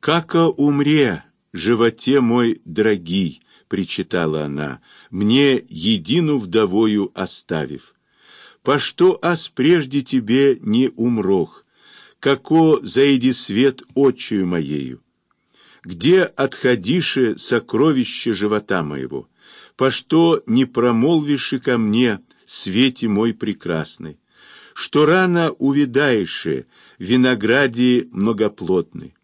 «Како умре, животе мой дорогий!» — причитала она, «мне едину вдовою оставив. По что ас прежде тебе не умрох, како заиди свет очию моею? Где отходише сокровище живота моего? По что не промолвишь ко мне, свете мой прекрасный? Что рано увидаеше винограде многоплотный?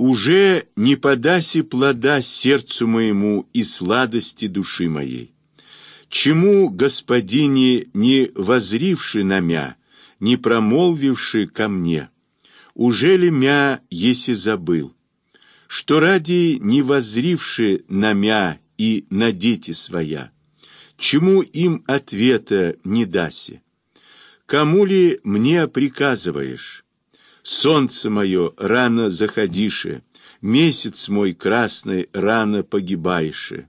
Уже не подаси плода сердцу моему и сладости души моей. Чему, господине, не возривши на мя, не промолвивши ко мне? Уже ли мя, если забыл? Что ради не возривши на мя и на дети своя? Чему им ответа не даси? Кому ли мне приказываешь? Солнце мое рано заходише, месяц мой красный рано погибаише.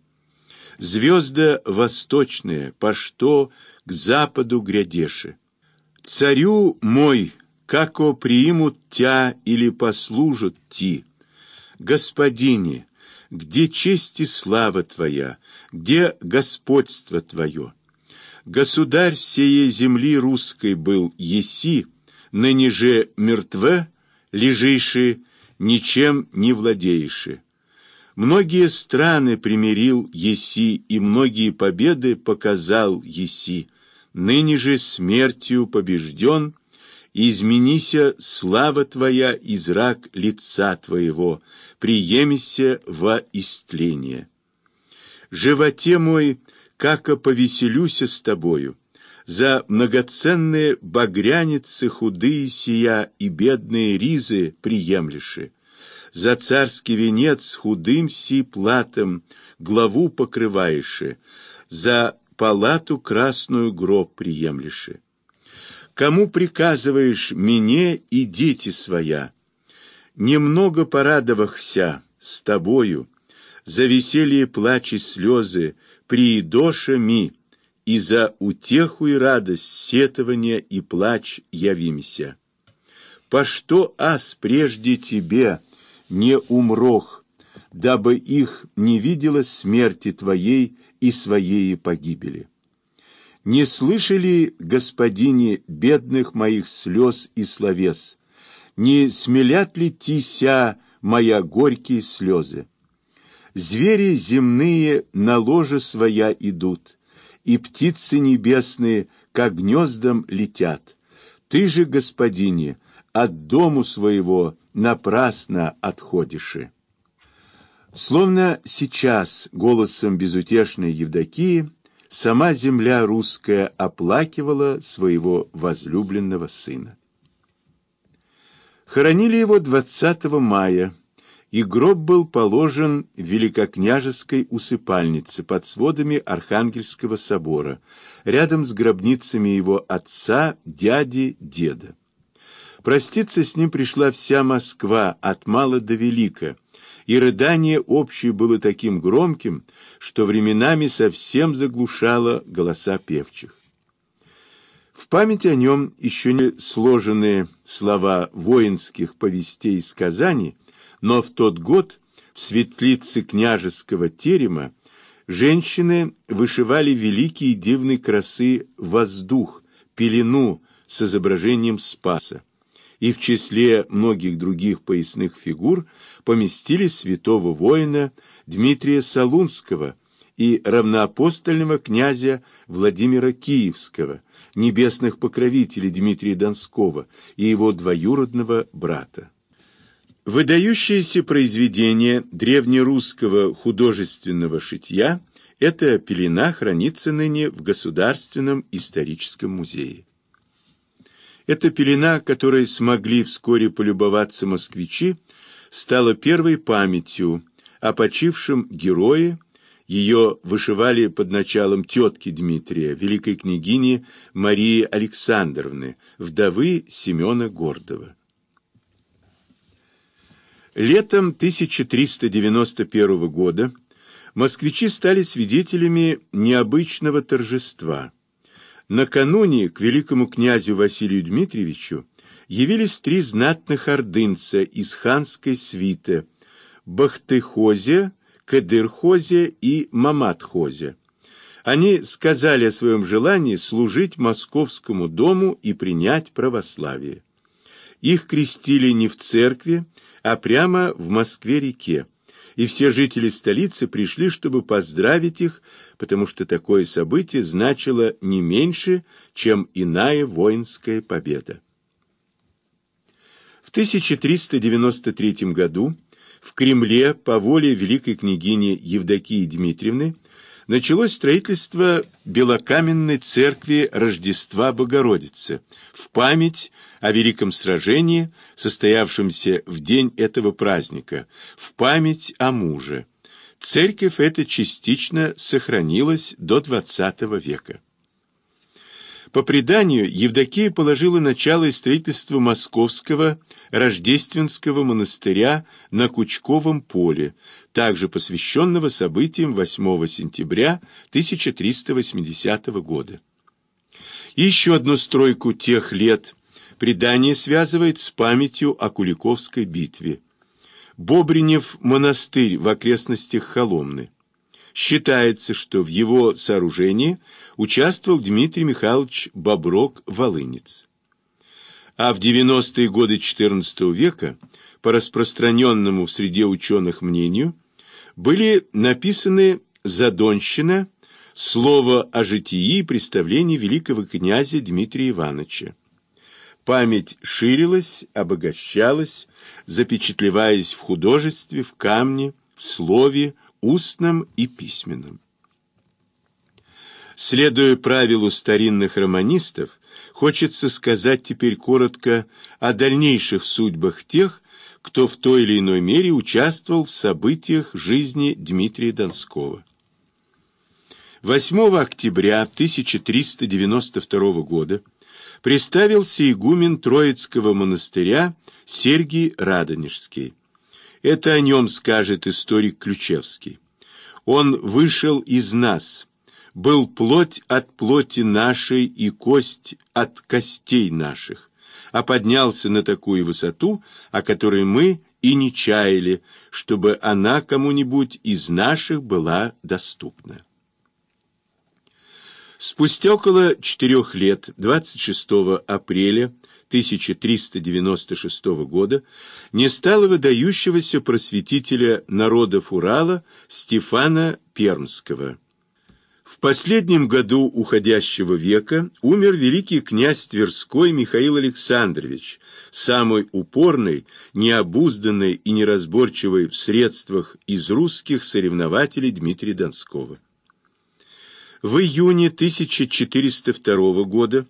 Звезда восточная, по что к западу грядеше. Царю мой, како примут тя или послужат ти. Господине, где честь и слава твоя, где господство твое? Государь всей земли русской был еси, ныне же мертве, лежиши, ничем не владееши. Многие страны примирил Еси, и многие победы показал Еси. Ныне же смертью побежден, изменися слава твоя и зрак лица твоего, приемися во истление. Животе мой, како повеселюся с тобою, за многоценные багряницы худые сия и бедные ризы приемлеши, за царский венец худым си платом главу покрываеши, за палату красную гроб приемлеши. Кому приказываешь мне и дети своя? Немного порадовахся с тобою, за веселье плач и слезы, приидоша ми, и за утеху и радость, сетование и плач явимся. По что ас прежде тебе не умрох, дабы их не видела смерти твоей и своей погибели? Не слышали, господине, бедных моих слез и словес? Не смелят ли тися моя горькие слезы? Звери земные на ложе своя идут, и птицы небесные к гнездам летят. Ты же, господине, от дому своего напрасно отходишь. Словно сейчас голосом безутешной Евдокии сама земля русская оплакивала своего возлюбленного сына. Хоронили его 20 мая и гроб был положен в великокняжеской усыпальнице под сводами Архангельского собора, рядом с гробницами его отца, дяди, деда. Проститься с ним пришла вся Москва, от мала до велика, и рыдание общее было таким громким, что временами совсем заглушало голоса певчих. В память о нем еще не сложенные слова воинских повестей и сказаний но в тот год в светлице княжеского терема женщины вышивали великие дивной красы воздух, пелену с изображением Спаса, и в числе многих других поясных фигур поместили святого воина Дмитрия Солунского и равноапостольного князя Владимира Киевского, небесных покровителей Дмитрия Донского и его двоюродного брата. Выдающееся произведение древнерусского художественного шитья эта пелена хранится ныне в Государственном историческом музее. Эта пелена, которой смогли вскоре полюбоваться москвичи, стала первой памятью о почившем герое, ее вышивали под началом тетки Дмитрия, великой княгини Марии Александровны, вдовы Семена Гордова. Летом 1391 года москвичи стали свидетелями необычного торжества. Накануне к великому князю Василию Дмитриевичу явились три знатных ордынца из ханской свиты – Бахтыхозе, Кадырхозе и Маматхозе. Они сказали о своем желании служить московскому дому и принять православие. Их крестили не в церкви, а прямо в Москве-реке, и все жители столицы пришли, чтобы поздравить их, потому что такое событие значило не меньше, чем иная воинская победа. В 1393 году в Кремле по воле великой княгини Евдокии Дмитриевны началось строительство Белокаменной церкви Рождества Богородицы в память о великом сражении, состоявшемся в день этого праздника, в память о муже. Церковь эта частично сохранилась до XX века. По преданию, Евдокия положила начало строительству московского Рождественского монастыря на Кучковом поле, также посвященного событиям 8 сентября 1380 года. Еще одну стройку тех лет предание связывает с памятью о Куликовской битве. Бобринев монастырь в окрестностях Холомны. Считается, что в его сооружении участвовал Дмитрий Михайлович Боброк-Волынец. А в 90-е годы XIV века, по распространенному в среде ученых мнению, были написаны «Задонщина», «Слово о житии» и представлении великого князя Дмитрия Ивановича. Память ширилась, обогащалась, запечатлеваясь в художестве, в камне, в слове, устном и письменном. Следуя правилу старинных романистов, хочется сказать теперь коротко о дальнейших судьбах тех, кто в той или иной мере участвовал в событиях жизни Дмитрия Донского. 8 октября 1392 года представился игумен Троицкого монастыря Сергий Радонежский. Это о нем скажет историк Ключевский. Он вышел из нас, был плоть от плоти нашей и кость от костей наших, а поднялся на такую высоту, о которой мы и не чаяли, чтобы она кому-нибудь из наших была доступна. Спустя около четырех лет, 26 апреля 1396 года не стало выдающегося просветителя народов Урала Стефана Пермского. В последнем году уходящего века умер великий князь Тверской Михаил Александрович, самый упорный, необузданный и неразборчивый в средствах из русских соревнователей Дмитрия Донского. В июне 1402 года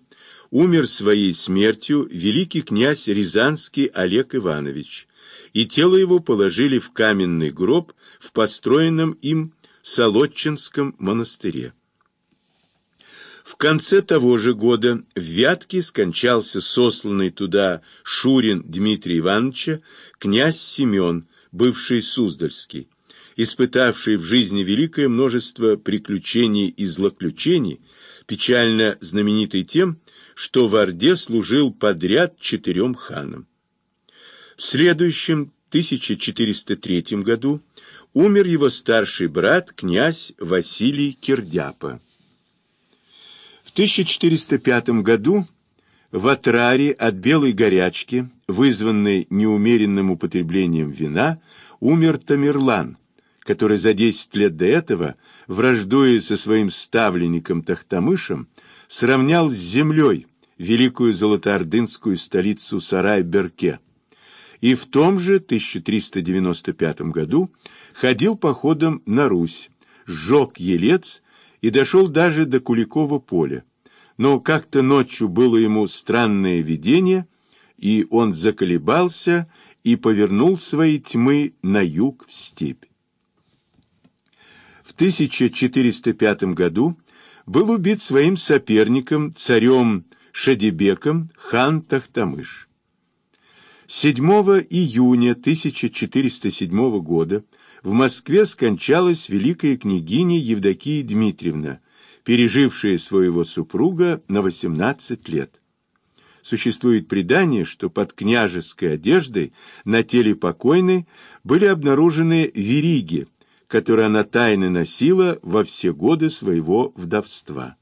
умер своей смертью великий князь Рязанский Олег Иванович, и тело его положили в каменный гроб в построенном им Солодчинском монастыре. В конце того же года в Вятке скончался сосланный туда Шурин Дмитрий Ивановича князь Семен, бывший Суздальский, испытавший в жизни великое множество приключений и злоключений, печально знаменитый тем, что в Орде служил подряд четырем ханам. В следующем 1403 году умер его старший брат, князь Василий Кирдяпа. В 1405 году в Атраре от белой горячки, вызванной неумеренным употреблением вина, умер Тамерлан, который за 10 лет до этого, враждуя со своим ставленником Тахтамышем, сравнял с землей великую золотоордынскую столицу Сарай-Берке. И в том же 1395 году ходил походом на Русь, сжег Елец и дошел даже до Куликова поля. Но как-то ночью было ему странное видение, и он заколебался и повернул свои тьмы на юг в степь. В 1405 году был убит своим соперником, царем Шадибеком хан Тахтамыш. 7 июня 1407 года в Москве скончалась великая княгиня Евдокия Дмитриевна, пережившая своего супруга на 18 лет. Существует предание, что под княжеской одеждой на теле покойной были обнаружены вериги, которые она тайно носила во все годы своего вдовства.